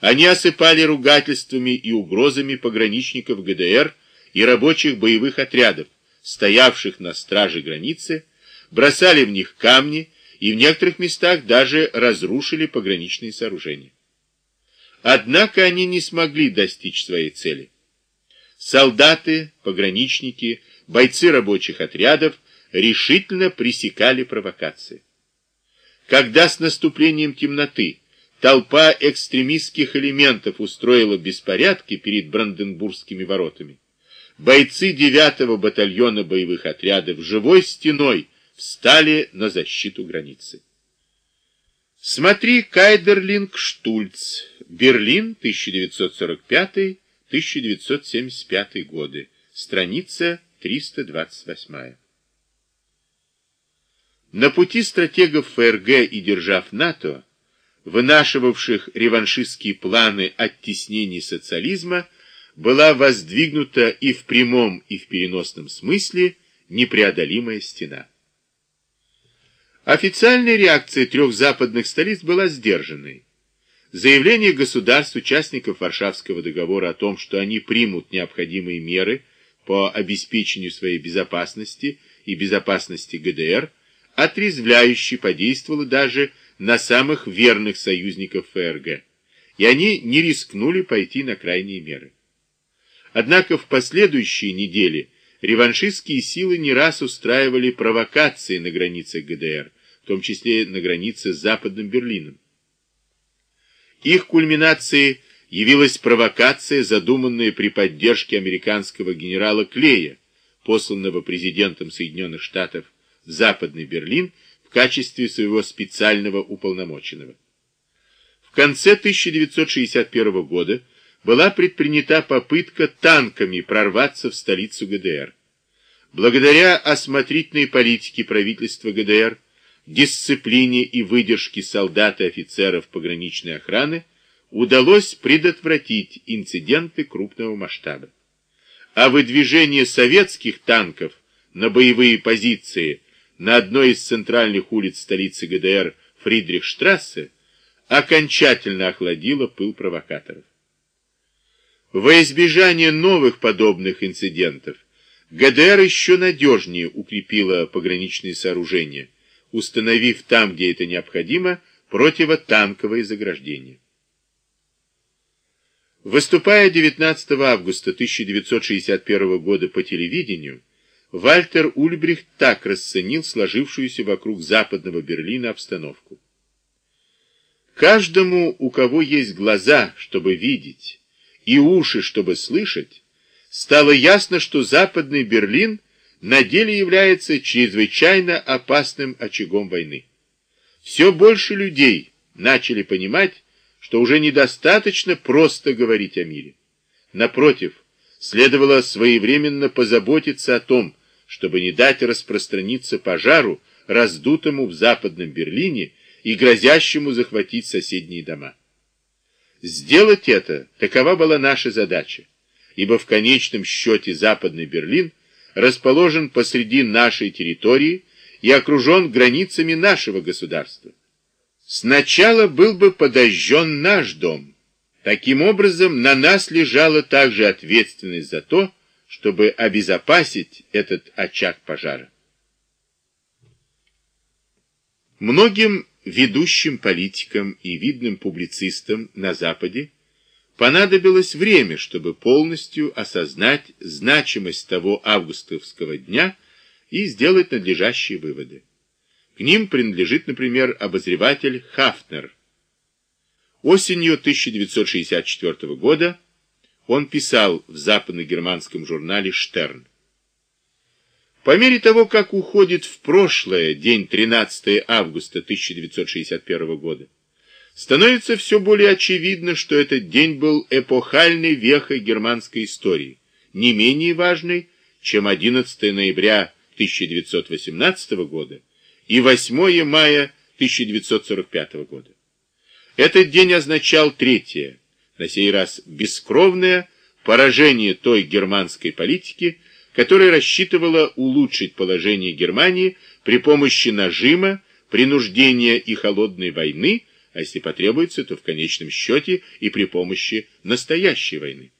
Они осыпали ругательствами и угрозами пограничников ГДР и рабочих боевых отрядов, стоявших на страже границы, бросали в них камни и в некоторых местах даже разрушили пограничные сооружения. Однако они не смогли достичь своей цели. Солдаты, пограничники, бойцы рабочих отрядов решительно пресекали провокации. Когда с наступлением темноты толпа экстремистских элементов устроила беспорядки перед Бранденбургскими воротами, бойцы 9-го батальона боевых отрядов живой стеной встали на защиту границы. Смотри Кайдерлинг Штульц, Берлин, 1945-1975 годы, страница 328. На пути стратегов ФРГ и держав НАТО, вынашивавших реваншистские планы оттеснения социализма, была воздвигнута и в прямом, и в переносном смысле непреодолимая стена. Официальная реакция трех западных столиц была сдержанной. Заявление государств, участников Варшавского договора о том, что они примут необходимые меры по обеспечению своей безопасности и безопасности ГДР, отрезвляюще подействовало даже на самых верных союзников ФРГ, и они не рискнули пойти на крайние меры. Однако в последующие недели реваншистские силы не раз устраивали провокации на границах ГДР, в том числе на границе с Западным Берлином. Их кульминацией явилась провокация, задуманная при поддержке американского генерала Клея, посланного президентом Соединенных Штатов в Западный Берлин в качестве своего специального уполномоченного. В конце 1961 года была предпринята попытка танками прорваться в столицу ГДР. Благодаря осмотрительной политике правительства ГДР, дисциплине и выдержке солдат и офицеров пограничной охраны удалось предотвратить инциденты крупного масштаба. А выдвижение советских танков на боевые позиции на одной из центральных улиц столицы ГДР Фридрихштрассе окончательно охладило пыл провокаторов. Во избежание новых подобных инцидентов ГДР еще надежнее укрепила пограничные сооружения, установив там, где это необходимо, противотанковые заграждения. Выступая 19 августа 1961 года по телевидению, Вальтер Ульбрихт так расценил сложившуюся вокруг западного Берлина обстановку. Каждому, у кого есть глаза, чтобы видеть, и уши, чтобы слышать, стало ясно, что Западный Берлин на деле является чрезвычайно опасным очагом войны. Все больше людей начали понимать, что уже недостаточно просто говорить о мире. Напротив, следовало своевременно позаботиться о том, чтобы не дать распространиться пожару, раздутому в Западном Берлине и грозящему захватить соседние дома. Сделать это, такова была наша задача, ибо в конечном счете Западный Берлин расположен посреди нашей территории и окружен границами нашего государства. Сначала был бы подожжен наш дом. Таким образом, на нас лежала также ответственность за то, чтобы обезопасить этот очаг пожара. Многим ведущим политикам и видным публицистам на Западе понадобилось время, чтобы полностью осознать значимость того августовского дня и сделать надлежащие выводы. К ним принадлежит, например, обозреватель Хафнер. Осенью 1964 года он писал в западно-германском журнале «Штерн». По мере того, как уходит в прошлое день 13 августа 1961 года, становится все более очевидно, что этот день был эпохальной вехой германской истории, не менее важной, чем 11 ноября 1918 года и 8 мая 1945 года. Этот день означал третье, на сей раз бескровное, поражение той германской политики, которая рассчитывала улучшить положение Германии при помощи нажима, принуждения и холодной войны, а если потребуется, то в конечном счете и при помощи настоящей войны.